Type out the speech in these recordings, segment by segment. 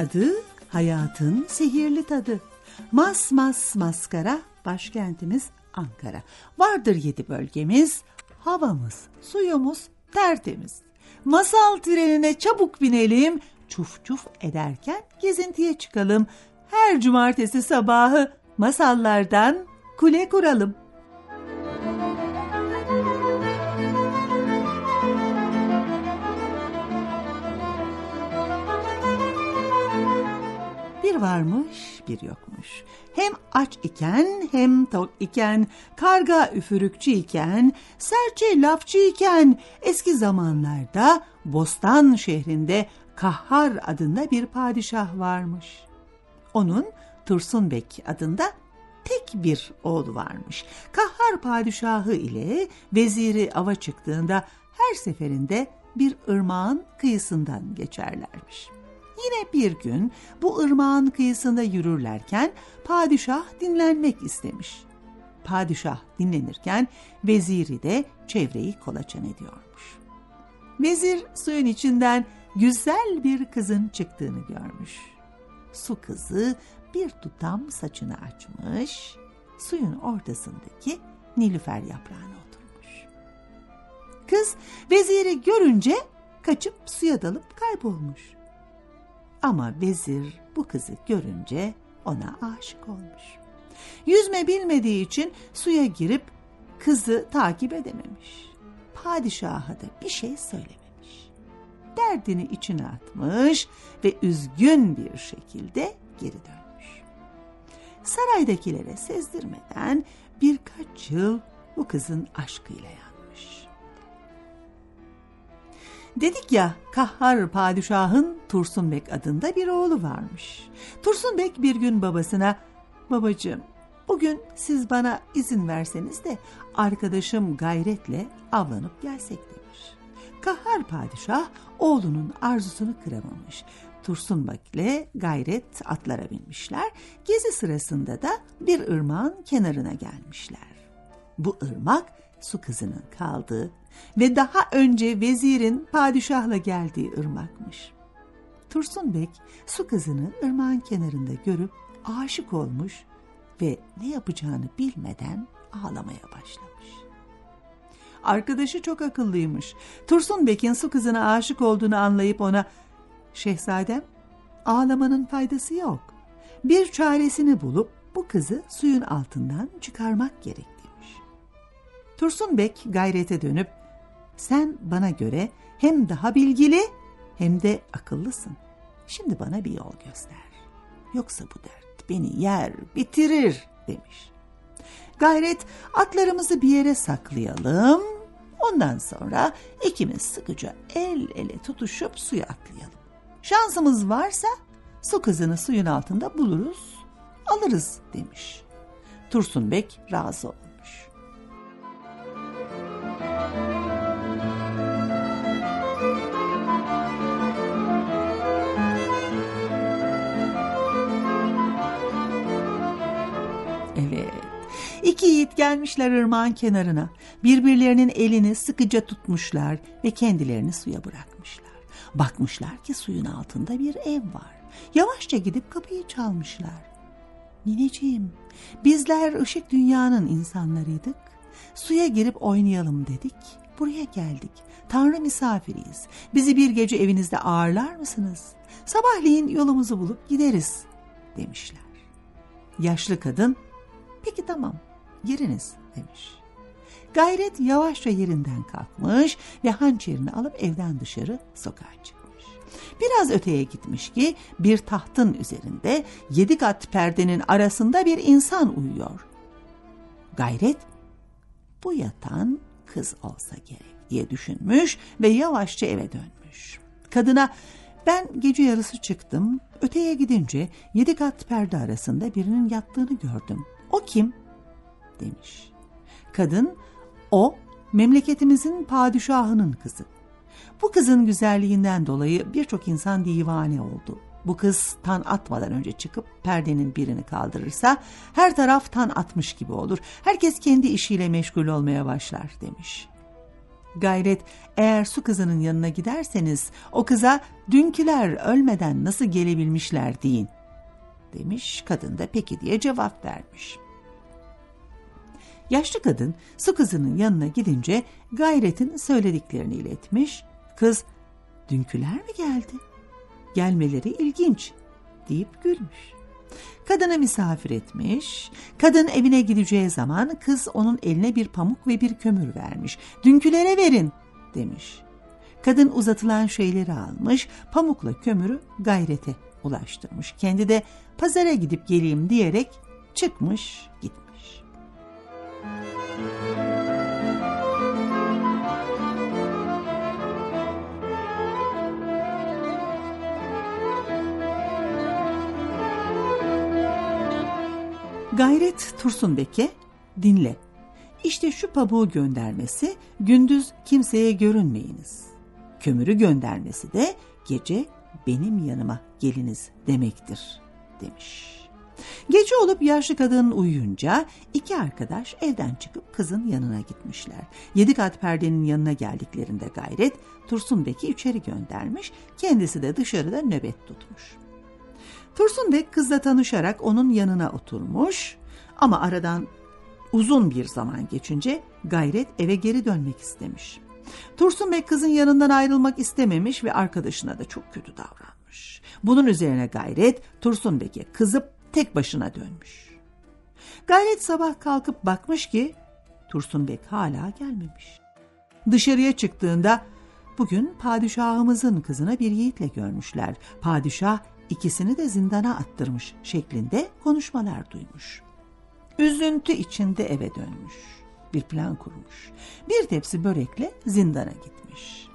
adı, hayatın sihirli tadı. Mas mas maskara, başkentimiz Ankara. Vardır yedi bölgemiz, havamız, suyumuz tertemiz. Masal trenine çabuk binelim, çuf çuf ederken gezintiye çıkalım. Her cumartesi sabahı masallardan kule kuralım. Varmış bir yokmuş. Hem aç iken hem tok iken, karga üfürükçü iken, serçe lafçı iken eski zamanlarda Bostan şehrinde Kahhar adında bir padişah varmış. Onun Tursunbek adında tek bir oğlu varmış. Kahhar padişahı ile veziri ava çıktığında her seferinde bir ırmağın kıyısından geçerlermiş. Yine bir gün bu ırmağın kıyısında yürürlerken padişah dinlenmek istemiş. Padişah dinlenirken veziri de çevreyi kolaçan ediyormuş. Vezir suyun içinden güzel bir kızın çıktığını görmüş. Su kızı bir tutam saçını açmış, suyun ortasındaki nilüfer yaprağına oturmuş. Kız veziri görünce kaçıp suya dalıp kaybolmuş. Ama vezir bu kızı görünce ona aşık olmuş. Yüzme bilmediği için suya girip kızı takip edememiş. Padişaha da bir şey söylememiş. Derdini içine atmış ve üzgün bir şekilde geri dönmüş. Saraydakilere sezdirmeden birkaç yıl bu kızın aşkıyla yanmış. Dedik ya Kahhar padişahın Tursunbek adında bir oğlu varmış. Tursunbek bir gün babasına babacığım bugün siz bana izin verseniz de arkadaşım gayretle avlanıp gelsek demiş. Kahhar padişah oğlunun arzusunu kıramamış. Tursunbek'le gayret atlara binmişler. Gezi sırasında da bir ırmağın kenarına gelmişler. Bu ırmak su kızının kaldığı ve daha önce vezirin padişahla geldiği ırmakmış. Tursunbek su kızını ırmağın kenarında görüp aşık olmuş ve ne yapacağını bilmeden ağlamaya başlamış. Arkadaşı çok akıllıymış. Tursunbek'in su kızına aşık olduğunu anlayıp ona "Şehzadem, ağlamanın faydası yok. Bir çaresini bulup bu kızı suyun altından çıkarmak gerek." Demiş. Tursunbek gayrete dönüp sen bana göre hem daha bilgili hem de akıllısın. Şimdi bana bir yol göster. Yoksa bu dert beni yer, bitirir demiş. Gayret atlarımızı bir yere saklayalım. Ondan sonra ikimiz sıkıca el ele tutuşup suya atlayalım. Şansımız varsa su kızını suyun altında buluruz, alırız demiş. Tursunbek razı olmuş. İki yiğit gelmişler ırmağın kenarına. Birbirlerinin elini sıkıca tutmuşlar ve kendilerini suya bırakmışlar. Bakmışlar ki suyun altında bir ev var. Yavaşça gidip kapıyı çalmışlar. Nineciğim, bizler ışık dünyanın insanlarıydık. Suya girip oynayalım dedik. Buraya geldik. Tanrı misafiriyiz. Bizi bir gece evinizde ağırlar mısınız? Sabahleyin yolumuzu bulup gideriz demişler. Yaşlı kadın Peki tamam giriniz demiş. Gayret yavaşça yerinden kalkmış ve hançerini alıp evden dışarı sokağa çıkmış. Biraz öteye gitmiş ki bir tahtın üzerinde yedi kat perdenin arasında bir insan uyuyor. Gayret bu yatan kız olsa gerek diye düşünmüş ve yavaşça eve dönmüş. Kadına ben gece yarısı çıktım, öteye gidince yedi kat perde arasında birinin yattığını gördüm. O kim? Demiş. Kadın, o memleketimizin padişahının kızı. Bu kızın güzelliğinden dolayı birçok insan divane oldu. Bu kız tan atmadan önce çıkıp perdenin birini kaldırırsa her taraf tan atmış gibi olur. Herkes kendi işiyle meşgul olmaya başlar demiş. Gayret eğer su kızının yanına giderseniz o kıza dünküler ölmeden nasıl gelebilmişler deyin demiş. Kadın da peki diye cevap vermiş. Yaşlı kadın su kızının yanına gidince gayretin söylediklerini iletmiş. Kız dünküler mi geldi? Gelmeleri ilginç deyip gülmüş. Kadına misafir etmiş. Kadın evine gideceği zaman kız onun eline bir pamuk ve bir kömür vermiş. Dünkülere verin demiş. Kadın uzatılan şeyleri almış, pamukla kömürü gayrete ulaştırmış. Kendi de pazara gidip geleyim diyerek çıkmış gitmiş. Gayret Tursunbek'e dinle. İşte şu pabuğu göndermesi gündüz kimseye görünmeyiniz. Kömürü göndermesi de gece benim yanıma geliniz demektir demiş. Gece olup yaşlı kadın uyuyunca iki arkadaş evden çıkıp kızın yanına gitmişler. Yedi kat perdenin yanına geldiklerinde gayret Tursunbek'i içeri göndermiş, kendisi de dışarıda nöbet tutmuş. Tursun Bey kızla tanışarak onun yanına oturmuş ama aradan uzun bir zaman geçince gayret eve geri dönmek istemiş. Tursun Bey kızın yanından ayrılmak istememiş ve arkadaşına da çok kötü davranmış. Bunun üzerine gayret Tursun Bek'e kızıp tek başına dönmüş. Gayret sabah kalkıp bakmış ki Tursun Bek hala gelmemiş. Dışarıya çıktığında bugün padişahımızın kızına bir yiğitle görmüşler. Padişah ikisini de zindana attırmış şeklinde konuşmalar duymuş. Üzüntü içinde eve dönmüş. Bir plan kurmuş. Bir tepsi börekle zindana gitmiş.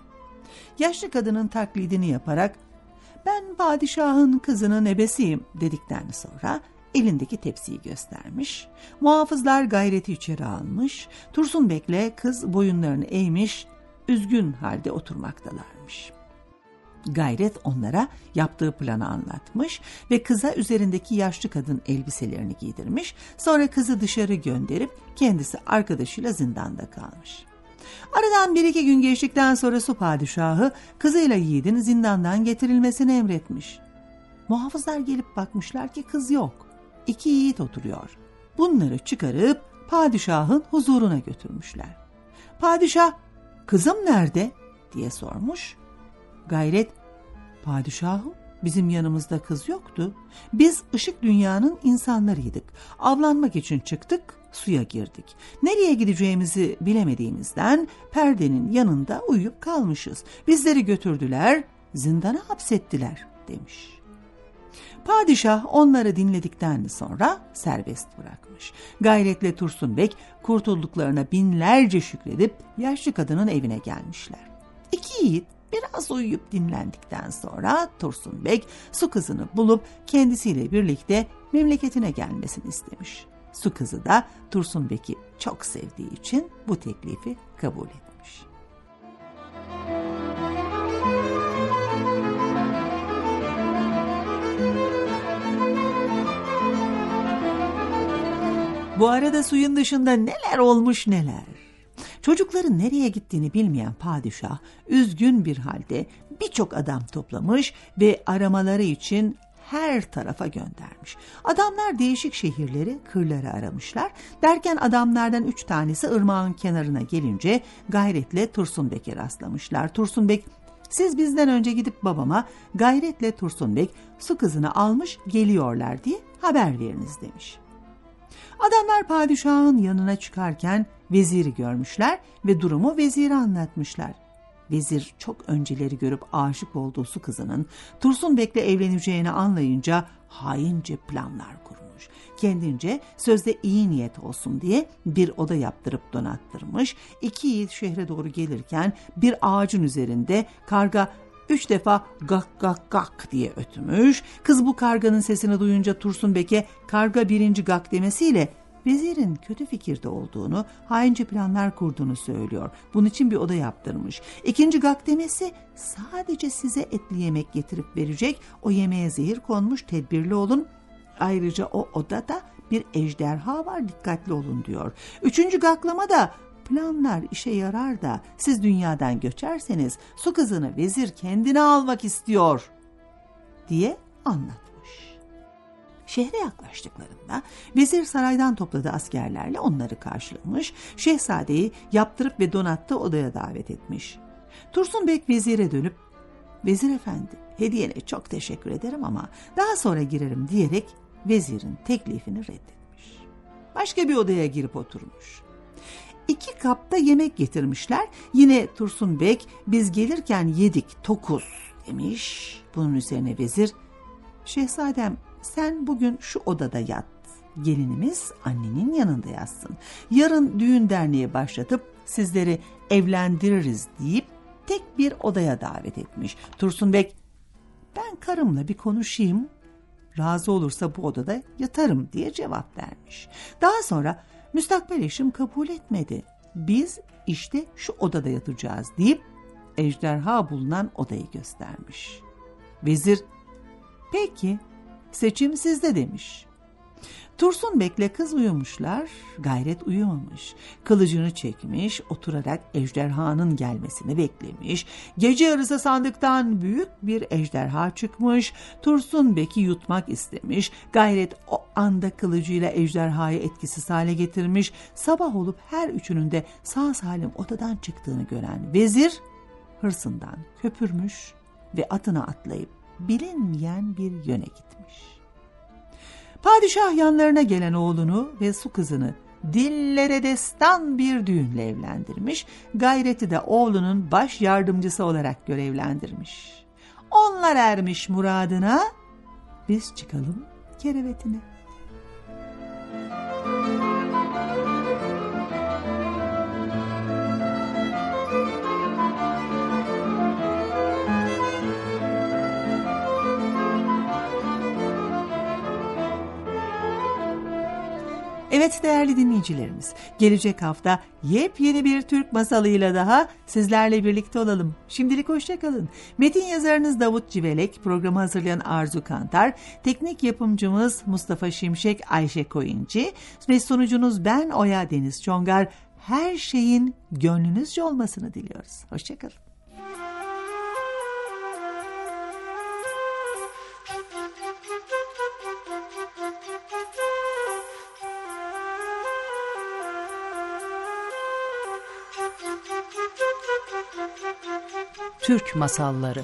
Yaşlı kadının taklidini yaparak ben padişahın kızının ebesiyim dedikten sonra elindeki tepsiyi göstermiş. Muhafızlar gayreti içeri almış. Tursun Bek'le kız boyunlarını eğmiş, üzgün halde oturmaktalarmış. Gayret onlara yaptığı planı anlatmış ve kıza üzerindeki yaşlı kadın elbiselerini giydirmiş. Sonra kızı dışarı gönderip kendisi arkadaşıyla zindanda kalmış. Aradan bir iki gün geçtikten sonra su padişahı kızıyla yiğidin zindandan getirilmesini emretmiş. Muhafızlar gelip bakmışlar ki kız yok. İki yiğit oturuyor. Bunları çıkarıp padişahın huzuruna götürmüşler. Padişah, kızım nerede diye sormuş. Gayret, padişahım bizim yanımızda kız yoktu. Biz ışık dünyanın insanlarıydık. Avlanmak için çıktık, suya girdik. Nereye gideceğimizi bilemediğimizden perdenin yanında uyuyup kalmışız. Bizleri götürdüler, zindana hapsettiler demiş. Padişah onları dinledikten sonra serbest bırakmış. Gayretle Tursunbek kurtulduklarına binlerce şükredip yaşlı kadının evine gelmişler. İki yiğit Biraz uyuyup dinlendikten sonra Tursun Bey su kızını bulup kendisiyle birlikte memleketine gelmesini istemiş. Su kızı da Tursun Bek'i çok sevdiği için bu teklifi kabul etmiş. Bu arada suyun dışında neler olmuş neler. Çocukların nereye gittiğini bilmeyen padişah üzgün bir halde birçok adam toplamış ve aramaları için her tarafa göndermiş. Adamlar değişik şehirleri, kırları aramışlar. Derken adamlardan üç tanesi ırmağın kenarına gelince gayretle Tursunbek'e rastlamışlar. Tursunbek siz bizden önce gidip babama gayretle Tursunbek su kızını almış geliyorlar diye haber veriniz demiş. Adamlar padişahın yanına çıkarken veziri görmüşler ve durumu vezire anlatmışlar. Vezir çok önceleri görüp aşık olduğu su kızının Tursun Bek'le evleneceğini anlayınca haince planlar kurmuş. Kendince sözde iyi niyet olsun diye bir oda yaptırıp donattırmış. İki yiğit şehre doğru gelirken bir ağacın üzerinde karga üç defa gak gak gak diye ötmüş. Kız bu karganın sesini duyunca Tursun Bek'e karga birinci gak demesiyle vezirin kötü fikirde olduğunu, haince planlar kurduğunu söylüyor. Bunun için bir oda yaptırmış. İkinci gak demesi sadece size etli yemek getirip verecek. O yemeğe zehir konmuş, tedbirli olun. Ayrıca o odada bir ejderha var, dikkatli olun diyor. Üçüncü gaklama da planlar işe yarar da siz dünyadan göçerseniz su kızını vezir kendine almak istiyor diye anlatmış. Şehre yaklaştıklarında vezir saraydan topladığı askerlerle onları karşılamış, şehzadeyi yaptırıp ve donattığı odaya davet etmiş. Tursun Bek vezire dönüp, vezir efendi hediyene çok teşekkür ederim ama daha sonra girerim diyerek vezirin teklifini reddetmiş. Başka bir odaya girip oturmuş. İki kapta yemek getirmişler. Yine Tursun Bek biz gelirken yedik tokuz demiş. Bunun üzerine vezir şehzadem sen bugün şu odada yat. Gelinimiz annenin yanında yatsın. Yarın düğün derneği başlatıp sizleri evlendiririz deyip tek bir odaya davet etmiş. Tursun Bek ben karımla bir konuşayım razı olursa bu odada yatarım diye cevap vermiş. Daha sonra müstakbel eşim kabul etmedi. Biz işte şu odada yatacağız deyip ejderha bulunan odayı göstermiş. Vezir peki seçim sizde demiş. Tursun Bek'le kız uyumuşlar, gayret uyumamış. Kılıcını çekmiş, oturarak ejderhanın gelmesini beklemiş. Gece yarısı sandıktan büyük bir ejderha çıkmış. Tursun Bek'i yutmak istemiş. Gayret o anda kılıcıyla ejderhayı etkisiz hale getirmiş. Sabah olup her üçünün de sağ salim odadan çıktığını gören vezir hırsından köpürmüş ve atına atlayıp bilinmeyen bir yöne gitmiş. Padişah yanlarına gelen oğlunu ve su kızını dillere destan bir düğünle evlendirmiş, gayreti de oğlunun baş yardımcısı olarak görevlendirmiş. Onlar ermiş muradına, biz çıkalım kerevetine. Evet değerli dinleyicilerimiz, gelecek hafta yepyeni bir Türk masalıyla daha sizlerle birlikte olalım. Şimdilik hoşçakalın. Metin yazarınız Davut Civelek, programı hazırlayan Arzu Kantar, teknik yapımcımız Mustafa Şimşek, Ayşe Koyuncu ve sunucunuz ben Oya Deniz Çongar. Her şeyin gönlünüzce olmasını diliyoruz. Hoşçakalın. Türk Masalları